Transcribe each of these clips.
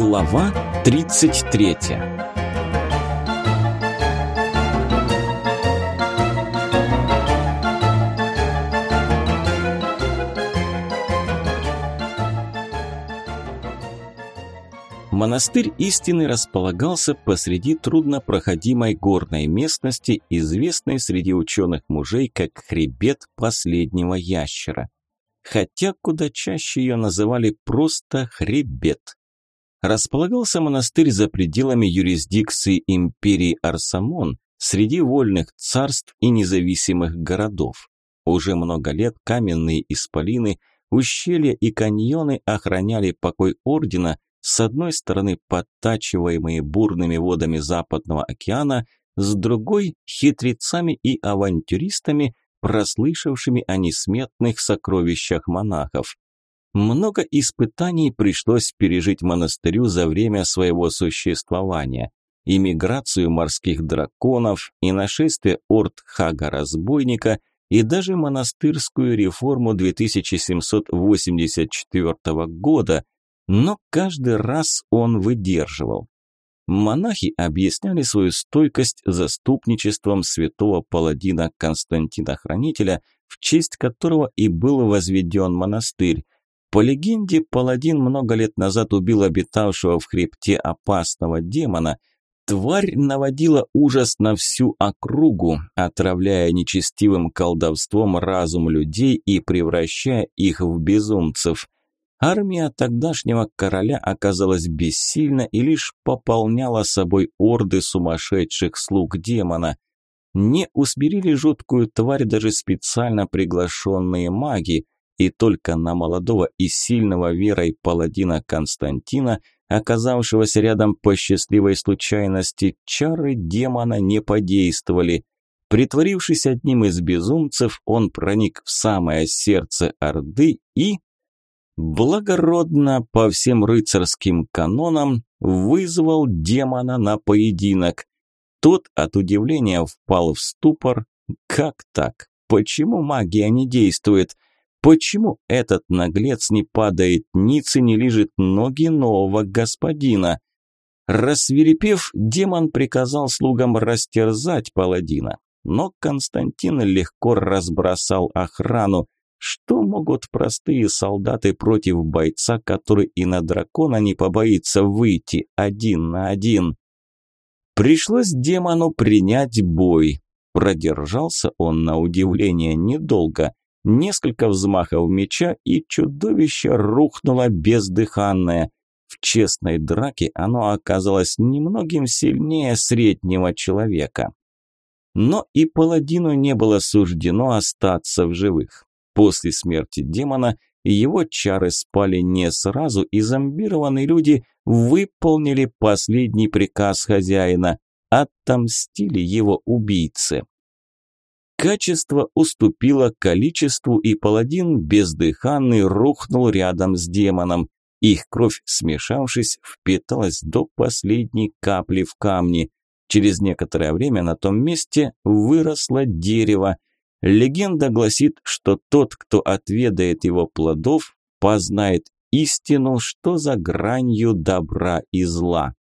Глава 33 Монастырь истины располагался посреди труднопроходимой горной местности, известной среди ученых мужей как хребет последнего ящера. Хотя куда чаще ее называли просто хребет. Располагался монастырь за пределами юрисдикции империи Арсамон, среди вольных царств и независимых городов. Уже много лет каменные исполины, ущелья и каньоны охраняли покой ордена – с одной стороны подтачиваемые бурными водами Западного океана, с другой – хитрецами и авантюристами, прослышавшими о несметных сокровищах монахов. Много испытаний пришлось пережить монастырю за время своего существования. Иммиграцию морских драконов и нашествие орд Хага-разбойника и даже монастырскую реформу 2784 года, но каждый раз он выдерживал. Монахи объясняли свою стойкость заступничеством святого паладина Константина Хранителя, в честь которого и был возведен монастырь. По легенде, паладин много лет назад убил обитавшего в хребте опасного демона. Тварь наводила ужас на всю округу, отравляя нечестивым колдовством разум людей и превращая их в безумцев – Армия тогдашнего короля оказалась бессильна и лишь пополняла собой орды сумасшедших слуг демона. Не усмирили жуткую тварь даже специально приглашенные маги, и только на молодого и сильного верой паладина Константина, оказавшегося рядом по счастливой случайности, чары демона не подействовали. Притворившись одним из безумцев, он проник в самое сердце Орды и благородно по всем рыцарским канонам вызвал демона на поединок. Тот от удивления впал в ступор. Как так? Почему магия не действует? Почему этот наглец не падает ниц и не лежит ноги нового господина? Рассверепев, демон приказал слугам растерзать паладина. Но Константин легко разбросал охрану, что могут простые солдаты против бойца, который и на дракона не побоится выйти один на один? Пришлось демону принять бой. Продержался он на удивление недолго. Несколько взмахов меча, и чудовище рухнуло бездыханное. В честной драке оно оказалось немногим сильнее среднего человека. Но и паладину не было суждено остаться в живых. После смерти демона его чары спали не сразу, и зомбированные люди выполнили последний приказ хозяина – отомстили его убийце. Качество уступило количеству, и паладин бездыханный рухнул рядом с демоном. Их кровь, смешавшись, впиталась до последней капли в камни. Через некоторое время на том месте выросло дерево – Легенда гласит, что тот, кто отведает его плодов, познает истину, что за гранью добра и зла.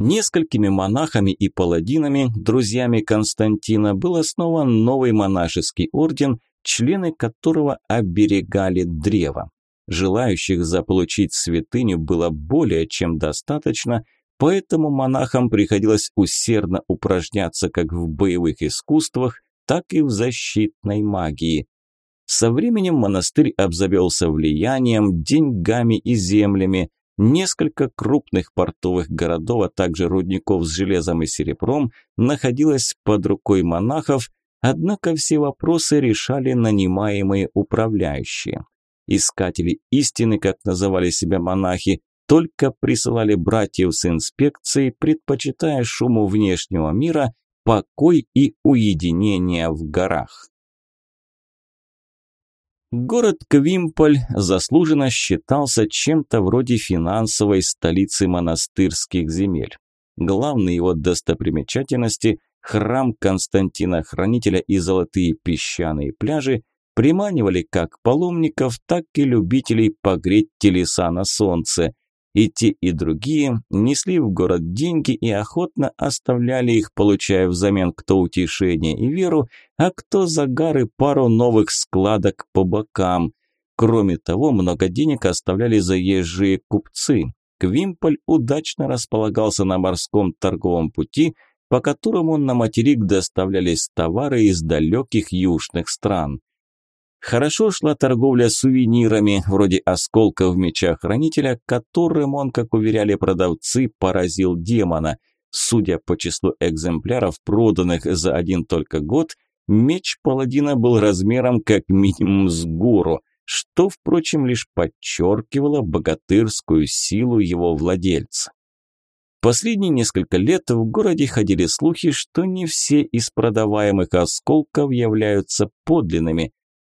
Несколькими монахами и паладинами, друзьями Константина, был основан новый монашеский орден, члены которого оберегали древо. Желающих заполучить святыню было более чем достаточно – Поэтому монахам приходилось усердно упражняться как в боевых искусствах, так и в защитной магии. Со временем монастырь обзавелся влиянием, деньгами и землями. Несколько крупных портовых городов, а также рудников с железом и серебром находилось под рукой монахов, однако все вопросы решали нанимаемые управляющие. Искатели истины, как называли себя монахи, только присылали братьев с инспекцией, предпочитая шуму внешнего мира покой и уединение в горах. Город Квимполь заслуженно считался чем-то вроде финансовой столицы монастырских земель. Главные его достопримечательности – храм Константина Хранителя и золотые песчаные пляжи – приманивали как паломников, так и любителей погреть телеса на солнце – И те, и другие несли в город деньги и охотно оставляли их, получая взамен кто утешение и веру, а кто загар и пару новых складок по бокам. Кроме того, много денег оставляли заезжие купцы. Квимполь удачно располагался на морском торговом пути, по которому на материк доставлялись товары из далеких южных стран. Хорошо шла торговля сувенирами, вроде осколков меча хранителя, которым он, как уверяли продавцы, поразил демона. Судя по числу экземпляров, проданных за один только год, меч паладина был размером как минимум с гору, что, впрочем, лишь подчеркивало богатырскую силу его владельца. Последние несколько лет в городе ходили слухи, что не все из продаваемых осколков являются подлинными.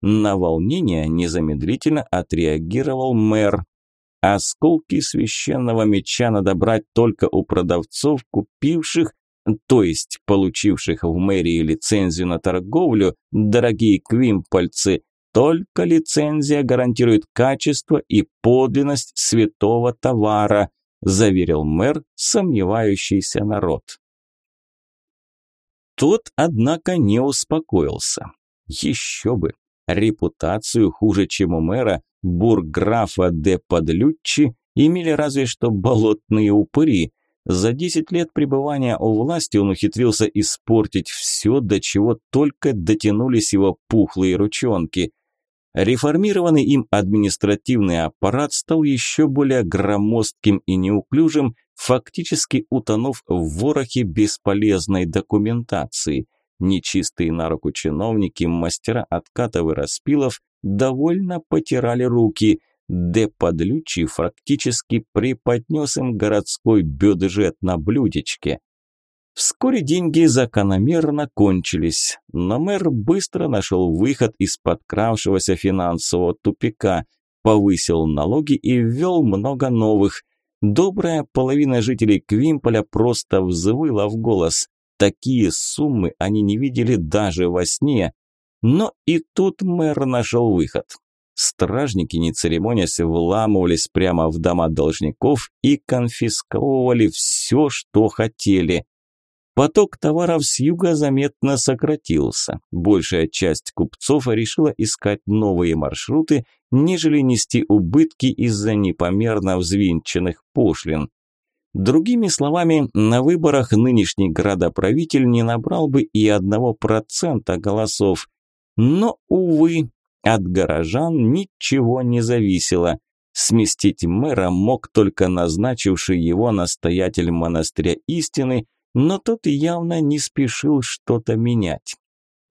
На волнение незамедлительно отреагировал мэр. Осколки священного меча надо брать только у продавцов, купивших, то есть получивших в мэрии лицензию на торговлю, дорогие квимпольцы, только лицензия гарантирует качество и подлинность святого товара, заверил мэр сомневающийся народ. Тот, однако, не успокоился. Еще бы, Репутацию хуже, чем у мэра, бурграфа де Подлюччи имели разве что болотные упыри. За 10 лет пребывания у власти он ухитрился испортить все, до чего только дотянулись его пухлые ручонки. Реформированный им административный аппарат стал еще более громоздким и неуклюжим, фактически утонув в ворохе бесполезной документации – Нечистые на руку чиновники, мастера откатов и распилов довольно потирали руки. Де Подлючий фактически преподнес им городской бюджет на блюдечке. Вскоре деньги закономерно кончились, но мэр быстро нашел выход из подкравшегося финансового тупика, повысил налоги и ввел много новых. Добрая половина жителей Квимполя просто взвыла в голос. Такие суммы они не видели даже во сне. Но и тут мэр нашел выход. Стражники, не церемонясь, вламывались прямо в дома должников и конфисковывали все, что хотели. Поток товаров с юга заметно сократился. Большая часть купцов решила искать новые маршруты, нежели нести убытки из-за непомерно взвинченных пошлин. Другими словами, на выборах нынешний градоправитель не набрал бы и одного процента голосов. Но, увы, от горожан ничего не зависело. Сместить мэра мог только назначивший его настоятель монастыря истины, но тот явно не спешил что-то менять.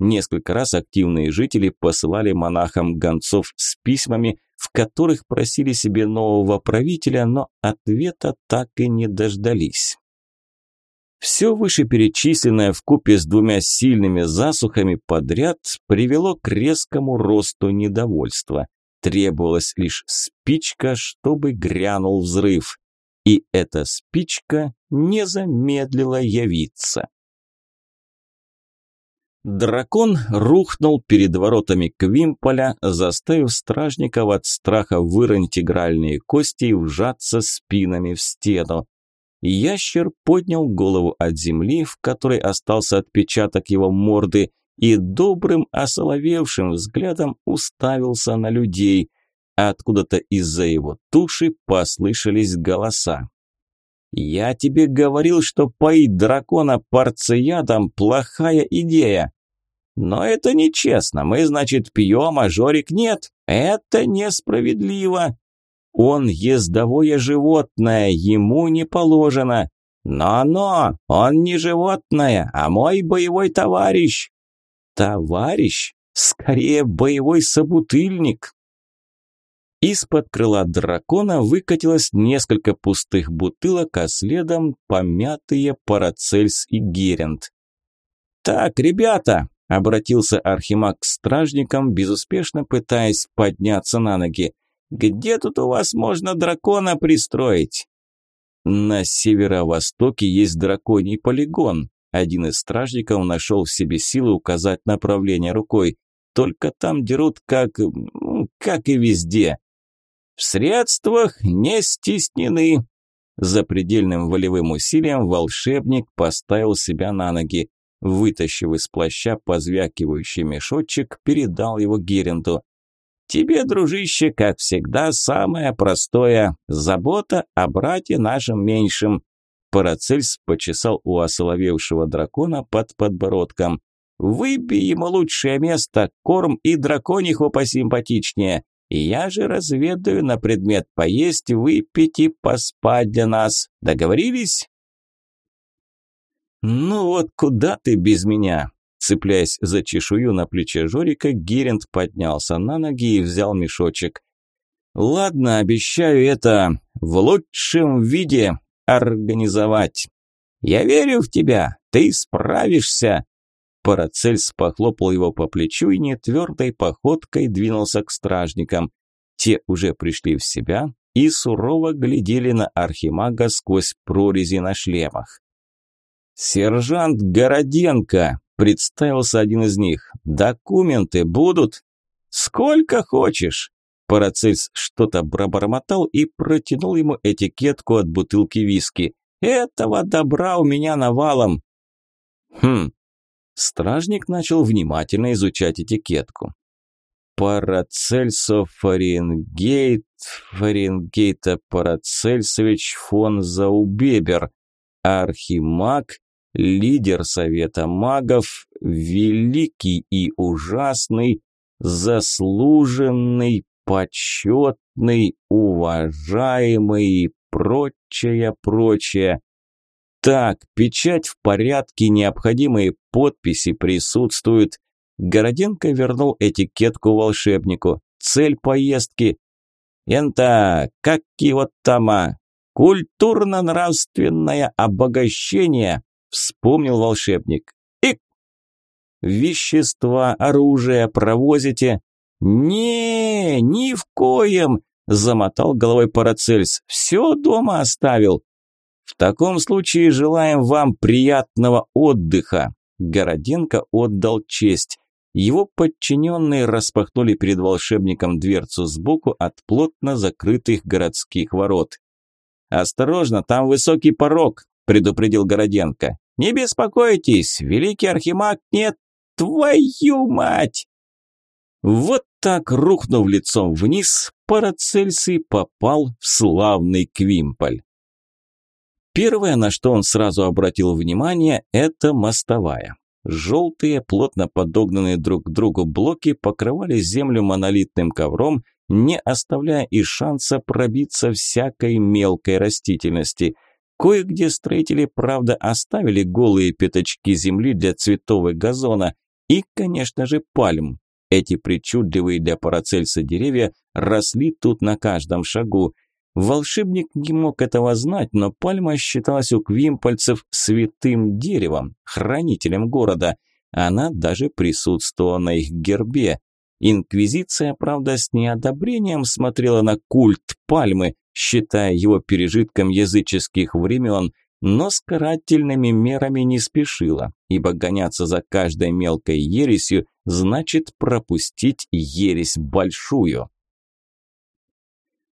Несколько раз активные жители посылали монахам гонцов с письмами, в которых просили себе нового правителя, но ответа так и не дождались. Все вышеперечисленное в купе с двумя сильными засухами подряд привело к резкому росту недовольства. Требовалась лишь спичка, чтобы грянул взрыв. И эта спичка не замедлила явиться. Дракон рухнул перед воротами Квимполя, заставив стражников от страха выронить игральные кости и вжаться спинами в стену. Ящер поднял голову от земли, в которой остался отпечаток его морды, и добрым, осоловевшим взглядом уставился на людей. Откуда-то из-за его туши послышались голоса. «Я тебе говорил, что поить дракона парцеядом – плохая идея». «Но это нечестно. Мы, значит, пьем, а Жорик нет. Это несправедливо. Он ездовое животное, ему не положено. Но-но, он не животное, а мой боевой товарищ». «Товарищ? Скорее, боевой собутыльник». Из-под крыла дракона выкатилось несколько пустых бутылок, а следом помятые Парацельс и Герент. «Так, ребята!» – обратился Архимаг к стражникам, безуспешно пытаясь подняться на ноги. «Где тут у вас можно дракона пристроить?» «На северо-востоке есть драконий полигон», один из стражников нашел в себе силы указать направление рукой. Только там дерут как... как и везде. В средствах не стеснены. За предельным волевым усилием волшебник поставил себя на ноги. Вытащив из плаща позвякивающий мешочек, передал его Геренду. «Тебе, дружище, как всегда, самое простое. Забота о брате нашем меньшем». Парацельс почесал у осоловевшего дракона под подбородком. «Выбей ему лучшее место, корм и дракониху посимпатичнее. Я же разведаю на предмет поесть, выпить и поспать для нас. Договорились?» «Ну вот куда ты без меня?» Цепляясь за чешую на плече Жорика, Геринд поднялся на ноги и взял мешочек. «Ладно, обещаю это в лучшем виде организовать. Я верю в тебя, ты справишься!» Парацельс похлопал его по плечу и нетвердой походкой двинулся к стражникам. Те уже пришли в себя и сурово глядели на архимага сквозь прорези на шлемах. «Сержант Городенко!» – представился один из них. «Документы будут?» «Сколько хочешь!» Парацельс что-то пробормотал и протянул ему этикетку от бутылки виски. «Этого добра у меня навалом!» «Хм, Стражник начал внимательно изучать этикетку. Парацельсов Фаренгейт, Фаренгейта Парацельсович фон Заубебер, архимаг, лидер Совета магов, великий и ужасный, заслуженный, почетный, уважаемый и прочее, прочее. Так, печать в порядке, необходимые подписи присутствуют. Городенко вернул этикетку волшебнику. Цель поездки. Энта, как его тама? Культурно-нравственное обогащение, вспомнил волшебник. И вещества, оружие провозите? Не, ни в коем, замотал головой Парацельс. Все дома оставил. В таком случае желаем вам приятного отдыха. Городенко отдал честь. Его подчиненные распахнули перед волшебником дверцу сбоку от плотно закрытых городских ворот. «Осторожно, там высокий порог», – предупредил Городенко. «Не беспокойтесь, великий архимаг нет, твою мать!» Вот так, рухнув лицом вниз, Парацельсий попал в славный Квимполь. Первое, на что он сразу обратил внимание, это мостовая. Желтые, плотно подогнанные друг к другу блоки покрывали землю монолитным ковром, не оставляя и шанса пробиться всякой мелкой растительности. Кое-где строители, правда, оставили голые пятачки земли для цветов и газона и, конечно же, пальм. Эти причудливые для Парацельса деревья росли тут на каждом шагу. Волшебник не мог этого знать, но пальма считалась у квимпольцев святым деревом, хранителем города. Она даже присутствовала на их гербе. Инквизиция, правда, с неодобрением смотрела на культ пальмы, считая его пережитком языческих времен, но с карательными мерами не спешила, ибо гоняться за каждой мелкой ересью значит пропустить ересь большую.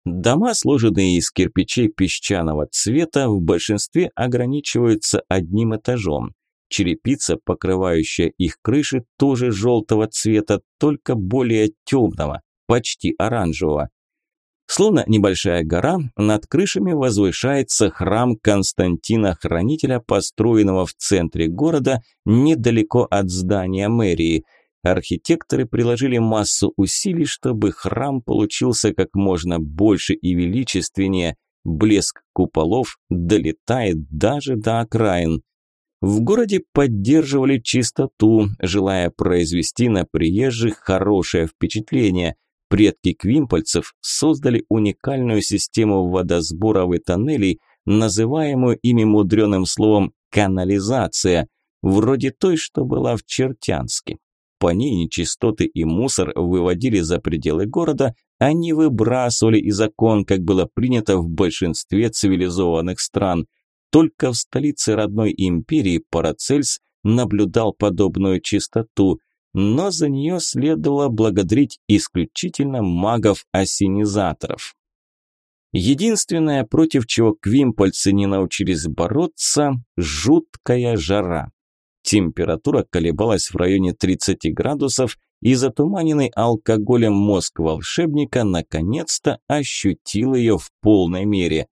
Дома, сложенные из кирпичей песчаного цвета, в большинстве ограничиваются одним этажом. Черепица, покрывающая их крыши, тоже желтого цвета, только более темного, почти оранжевого. Словно небольшая гора, над крышами возвышается храм Константина Хранителя, построенного в центре города, недалеко от здания мэрии – Архитекторы приложили массу усилий, чтобы храм получился как можно больше и величественнее. Блеск куполов долетает даже до окраин. В городе поддерживали чистоту, желая произвести на приезжих хорошее впечатление. Предки квимпольцев создали уникальную систему водосборов и тоннелей, называемую ими мудреным словом «канализация», вроде той, что была в Чертянске по ней нечистоты и мусор выводили за пределы города, а не выбрасывали из окон, как было принято в большинстве цивилизованных стран. Только в столице родной империи Парацельс наблюдал подобную чистоту, но за нее следовало благодарить исключительно магов-осенизаторов. Единственное, против чего квимпольцы не научились бороться – жуткая жара. Температура колебалась в районе 30 градусов, и затуманенный алкоголем мозг волшебника наконец-то ощутил ее в полной мере.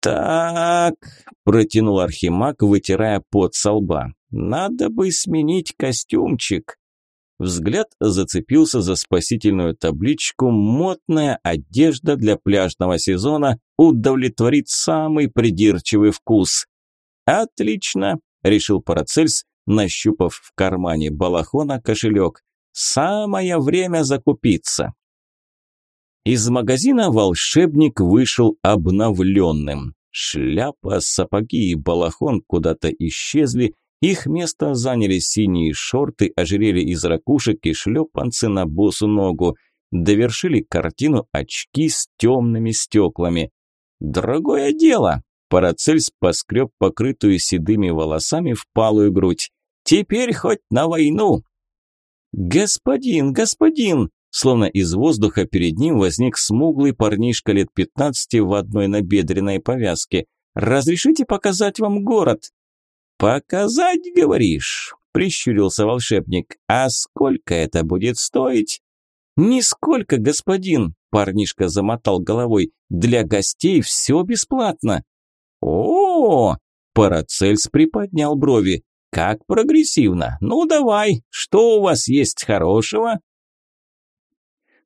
«Так», – протянул Архимаг, вытирая пот со лба, – «надо бы сменить костюмчик». Взгляд зацепился за спасительную табличку «Модная одежда для пляжного сезона удовлетворит самый придирчивый вкус». «Отлично», – решил Парацельс, нащупав в кармане балахона кошелек. «Самое время закупиться». Из магазина волшебник вышел обновленным. Шляпа, сапоги и балахон куда-то исчезли, их место заняли синие шорты, ожерелье из ракушек и шлепанцы на босу ногу. Довершили картину очки с темными стеклами. Другое дело. Парацельс поскреб покрытую седыми волосами в палую грудь. Теперь хоть на войну. Господин, господин, словно из воздуха перед ним возник смуглый парнишка лет пятнадцати в одной набедренной повязке. Разрешите показать вам город? «Показать, говоришь?» – прищурился волшебник. «А сколько это будет стоить?» «Нисколько, господин!» – парнишка замотал головой. «Для гостей все бесплатно!» «О-о-о!» – Парацельс приподнял брови. «Как прогрессивно! Ну давай, что у вас есть хорошего?»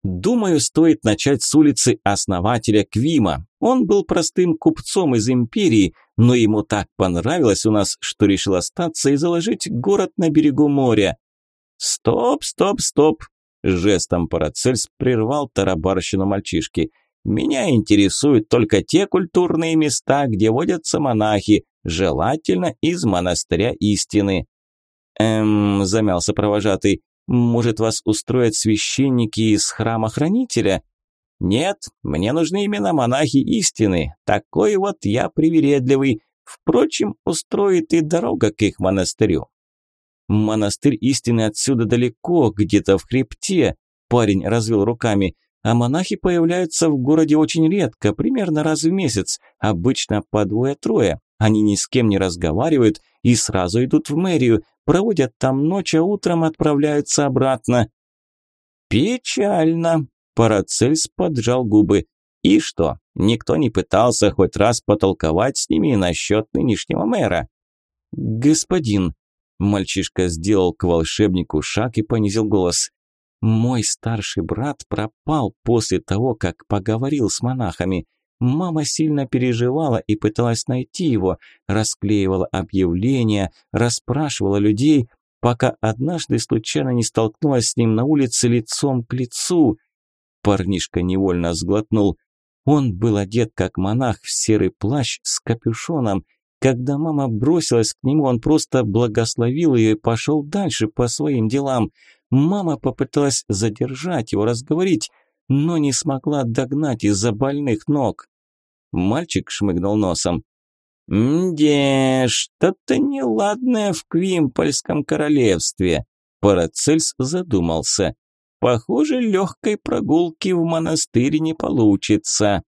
Думаю, стоит начать с улицы основателя Квима. Он был простым купцом из империи, но ему так понравилось у нас, что решил остаться и заложить город на берегу моря. Стоп, стоп, стоп. Жестом Парацельс прервал тарабарщину мальчишки. Меня интересуют только те культурные места, где водятся монахи, желательно из монастыря истины. Эм, замялся провожатый. Может, вас устроят священники из храма хранителя? Нет, мне нужны именно монахи истины. Такой вот я привередливый. Впрочем, устроит и дорога к их монастырю. Монастырь истины отсюда далеко, где-то в хребте. Парень развел руками. А монахи появляются в городе очень редко, примерно раз в месяц, обычно по двое-трое. Они ни с кем не разговаривают и сразу идут в мэрию, проводят там ночь, а утром отправляются обратно. Печально. Парацельс поджал губы. И что, никто не пытался хоть раз потолковать с ними насчет нынешнего мэра? Господин, мальчишка сделал к волшебнику шаг и понизил голос. Мой старший брат пропал после того, как поговорил с монахами. Мама сильно переживала и пыталась найти его, расклеивала объявления, расспрашивала людей, пока однажды случайно не столкнулась с ним на улице лицом к лицу. Парнишка невольно сглотнул. Он был одет как монах в серый плащ с капюшоном. Когда мама бросилась к нему, он просто благословил ее и пошел дальше по своим делам. Мама попыталась задержать его, разговорить, но не смогла догнать из-за больных ног. Мальчик шмыгнул носом. «Мде, что-то неладное в Квимпольском королевстве», Парацельс задумался. «Похоже, легкой прогулки в монастырь не получится».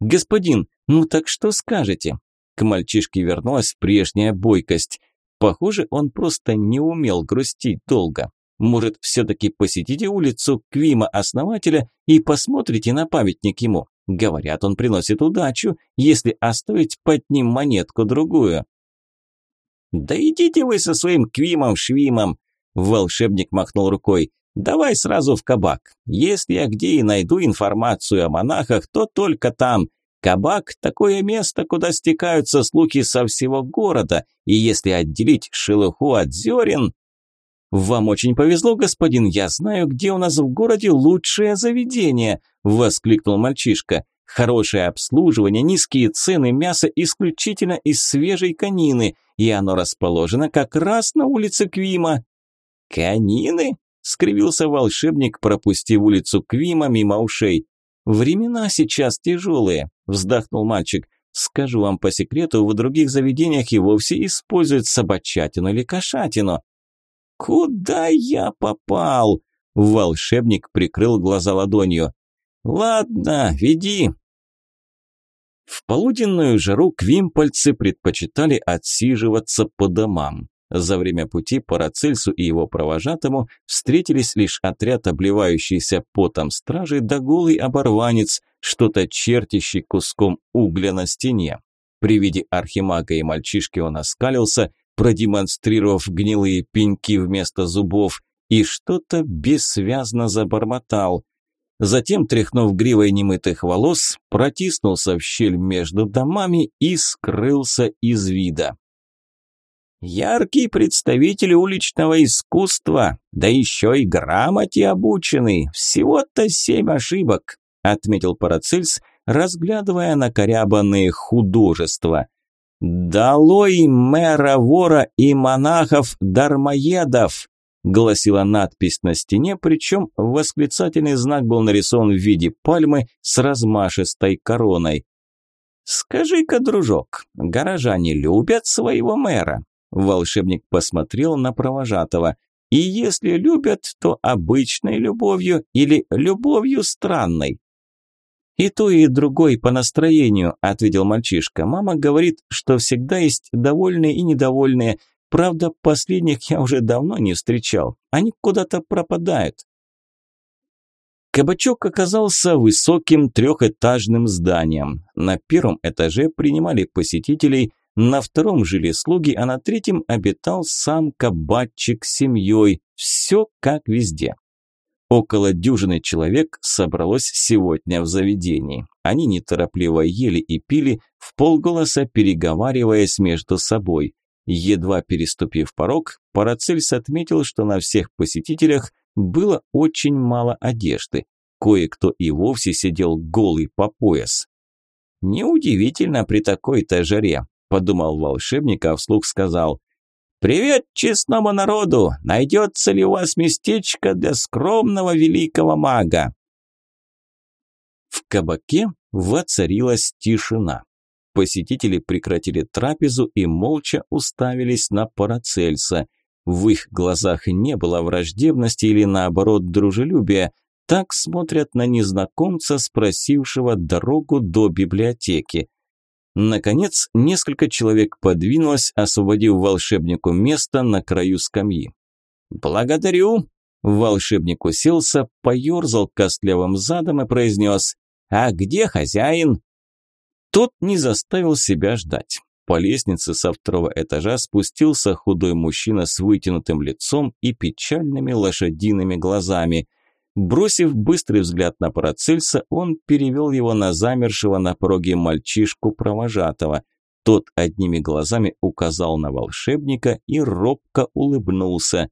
«Господин, ну так что скажете?» К мальчишке вернулась прежняя бойкость. Похоже, он просто не умел грустить долго. Может, все-таки посетите улицу Квима-основателя и посмотрите на памятник ему. Говорят, он приносит удачу, если оставить под ним монетку-другую. «Да идите вы со своим Квимом-швимом!» Волшебник махнул рукой. «Давай сразу в кабак. Если я где и найду информацию о монахах, то только там. Кабак – такое место, куда стекаются слухи со всего города, и если отделить шелуху от зерен, «Вам очень повезло, господин, я знаю, где у нас в городе лучшее заведение», – воскликнул мальчишка. «Хорошее обслуживание, низкие цены, мясо исключительно из свежей конины, и оно расположено как раз на улице Квима». «Конины?» – скривился волшебник, пропустив улицу Квима мимо ушей. «Времена сейчас тяжелые», – вздохнул мальчик. «Скажу вам по секрету, в других заведениях и вовсе используют собачатину или кошатину». «Куда я попал?» Волшебник прикрыл глаза ладонью. «Ладно, веди». В полуденную жару квимпольцы предпочитали отсиживаться по домам. За время пути Парацельсу и его провожатому встретились лишь отряд обливающийся потом стражи да голый оборванец, что-то чертящий куском угля на стене. При виде архимага и мальчишки он оскалился, продемонстрировав гнилые пеньки вместо зубов, и что-то бессвязно забормотал. Затем, тряхнув гривой немытых волос, протиснулся в щель между домами и скрылся из вида. Яркий представитель уличного искусства, да еще и грамоте обученный, всего-то семь ошибок, отметил Парацельс, разглядывая накорябанные художества. «Долой мэра вора и монахов-дармоедов!» гласила надпись на стене, причем восклицательный знак был нарисован в виде пальмы с размашистой короной. «Скажи-ка, дружок, горожане любят своего мэра?» Волшебник посмотрел на провожатого. «И если любят, то обычной любовью или любовью странной?» «И то, и другой по настроению», – ответил мальчишка. «Мама говорит, что всегда есть довольные и недовольные, Правда, последних я уже давно не встречал. Они куда-то пропадают. Кабачок оказался высоким трехэтажным зданием. На первом этаже принимали посетителей, на втором жили слуги, а на третьем обитал сам кабачик с семьей. Все как везде. Около дюжины человек собралось сегодня в заведении. Они неторопливо ели и пили, в полголоса переговариваясь между собой. Едва переступив порог, Парацельс отметил, что на всех посетителях было очень мало одежды. Кое-кто и вовсе сидел голый по пояс. «Неудивительно при такой-то жаре», – подумал волшебник, а вслух сказал. «Привет честному народу! Найдется ли у вас местечко для скромного великого мага?» В кабаке воцарилась тишина. Посетители прекратили трапезу и молча уставились на Парацельса. В их глазах не было враждебности или наоборот дружелюбия. Так смотрят на незнакомца, спросившего дорогу до библиотеки. Наконец, несколько человек подвинулось, освободив волшебнику место на краю скамьи. «Благодарю!» Волшебник уселся, поерзал костлявым задом и произнес «А где хозяин?» Тот не заставил себя ждать. По лестнице со второго этажа спустился худой мужчина с вытянутым лицом и печальными лошадиными глазами. Бросив быстрый взгляд на Парацельса, он перевел его на замершего на пороге мальчишку провожатого. Тот одними глазами указал на волшебника и робко улыбнулся.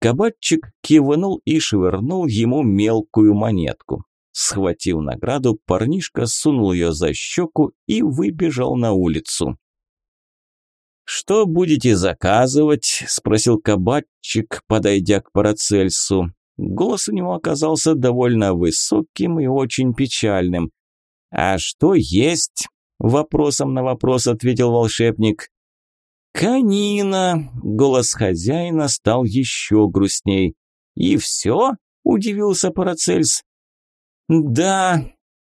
Кабатчик кивнул и швырнул ему мелкую монетку. Схватив награду, парнишка сунул ее за щеку и выбежал на улицу. «Что будете заказывать?» – спросил кабачик, подойдя к Парацельсу. Голос у него оказался довольно высоким и очень печальным. «А что есть?» – вопросом на вопрос ответил волшебник. «Канина!» – голос хозяина стал еще грустней. «И все?» – удивился Парацельс. Да,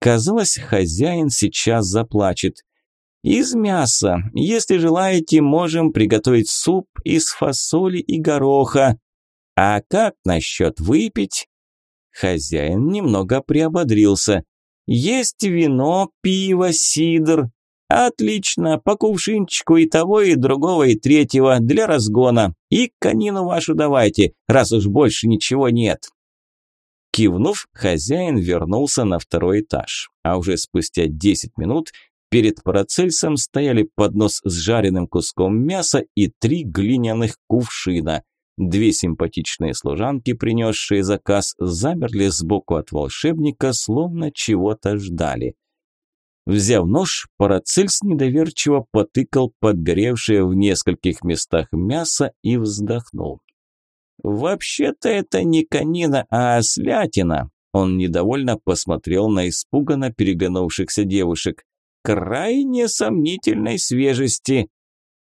казалось, хозяин сейчас заплачет. Из мяса. Если желаете, можем приготовить суп из фасоли и гороха. А как насчет выпить? Хозяин немного приободрился. Есть вино, пиво, сидр. Отлично, по кувшинчику и того, и другого, и третьего для разгона. И конину вашу давайте, раз уж больше ничего нет. Кивнув, хозяин вернулся на второй этаж, а уже спустя 10 минут перед Парацельсом стояли поднос с жареным куском мяса и три глиняных кувшина. Две симпатичные служанки, принесшие заказ, замерли сбоку от волшебника, словно чего-то ждали. Взяв нож, Парацельс недоверчиво потыкал подгоревшее в нескольких местах мясо и вздохнул. «Вообще-то это не конина, а ослятина!» Он недовольно посмотрел на испуганно переглянувшихся девушек. «Крайне сомнительной свежести!»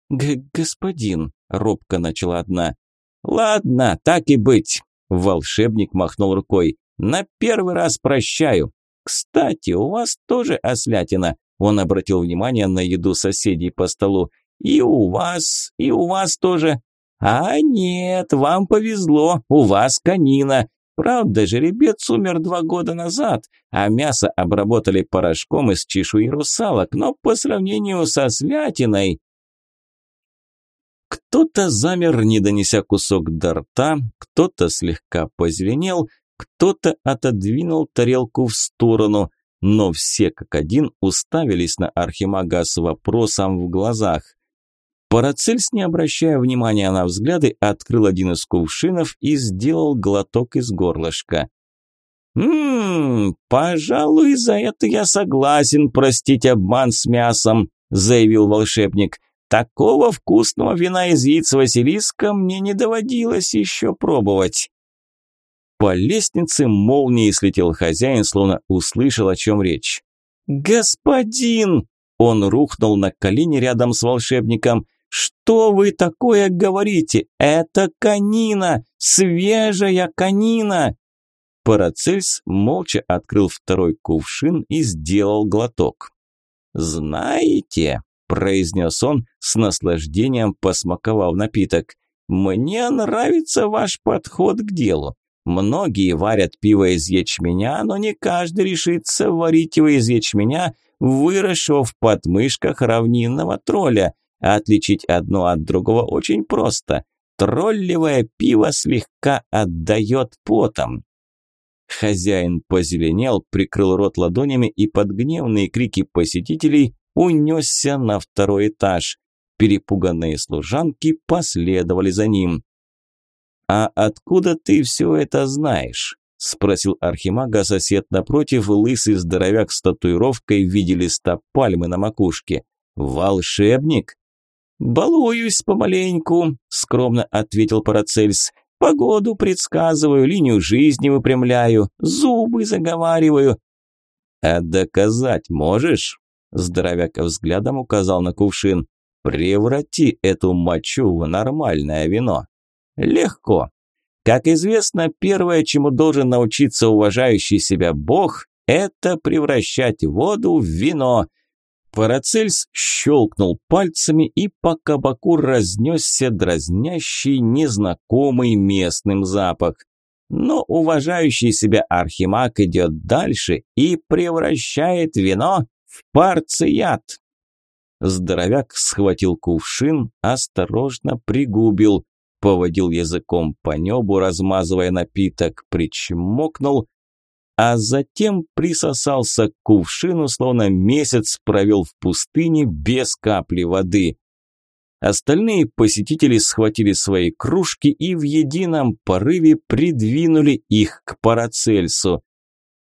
«Господин!» – робко начала одна. «Ладно, так и быть!» – волшебник махнул рукой. «На первый раз прощаю. Кстати, у вас тоже ослятина. Он обратил внимание на еду соседей по столу. «И у вас, и у вас тоже». «А нет, вам повезло, у вас конина. Правда, жеребец умер два года назад, а мясо обработали порошком из чешуи русалок, но по сравнению со святиной... Кто-то замер, не донеся кусок до рта, кто-то слегка позеленел, кто-то отодвинул тарелку в сторону, но все как один уставились на Архимага с вопросом в глазах. Парацельс, не обращая внимания на взгляды, открыл один из кувшинов и сделал глоток из горлышка. «Ммм, пожалуй, за это я согласен простить обман с мясом», – заявил волшебник. «Такого вкусного вина из яиц Василиска мне не доводилось еще пробовать». По лестнице молнией слетел хозяин, словно услышал, о чем речь. «Господин!» Он рухнул на колени рядом с волшебником – «Что вы такое говорите? Это конина! Свежая конина!» Парацельс молча открыл второй кувшин и сделал глоток. «Знаете», – произнес он с наслаждением, посмаковав напиток, «мне нравится ваш подход к делу. Многие варят пиво из ячменя, но не каждый решится варить его из ячменя, выросшего в подмышках равнинного тролля. Отличить одно от другого очень просто. Тролливое пиво слегка отдает потом. Хозяин позеленел, прикрыл рот ладонями и под гневные крики посетителей унесся на второй этаж. Перепуганные служанки последовали за ним. «А откуда ты все это знаешь?» – спросил Архимага сосед напротив, лысый здоровяк с татуировкой в виде листа пальмы на макушке. «Волшебник?» «Балуюсь помаленьку», – скромно ответил Парацельс. «Погоду предсказываю, линию жизни выпрямляю, зубы заговариваю». «А доказать можешь?» – здоровяк взглядом указал на кувшин. «Преврати эту мочу в нормальное вино». «Легко. Как известно, первое, чему должен научиться уважающий себя бог, это превращать воду в вино». Парацельс щелкнул пальцами, и по кабаку разнесся дразнящий, незнакомый местным запах. Но уважающий себя архимаг идет дальше и превращает вино в парцият. Здоровяк схватил кувшин, осторожно пригубил, поводил языком по небу, размазывая напиток, причмокнул а затем присосался к кувшину, словно месяц провел в пустыне без капли воды. Остальные посетители схватили свои кружки и в едином порыве придвинули их к Парацельсу.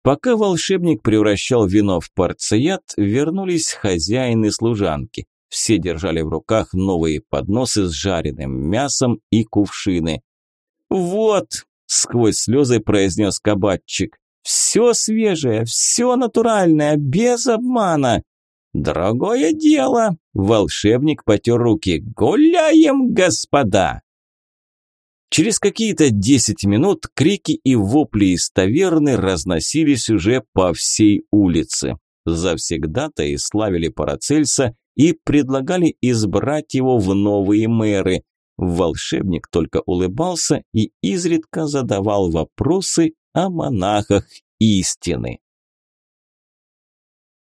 Пока волшебник превращал вино в парцеят, вернулись хозяин и служанки. Все держали в руках новые подносы с жареным мясом и кувшины. «Вот!» – сквозь слезы произнес кабатчик. Все свежее, все натуральное, без обмана. Дорогое дело. Волшебник потер руки. Гуляем, господа. Через какие-то десять минут крики и вопли из таверны разносились уже по всей улице. Завсегда-то и славили Парацельса и предлагали избрать его в новые мэры. Волшебник только улыбался и изредка задавал вопросы о монахах истины.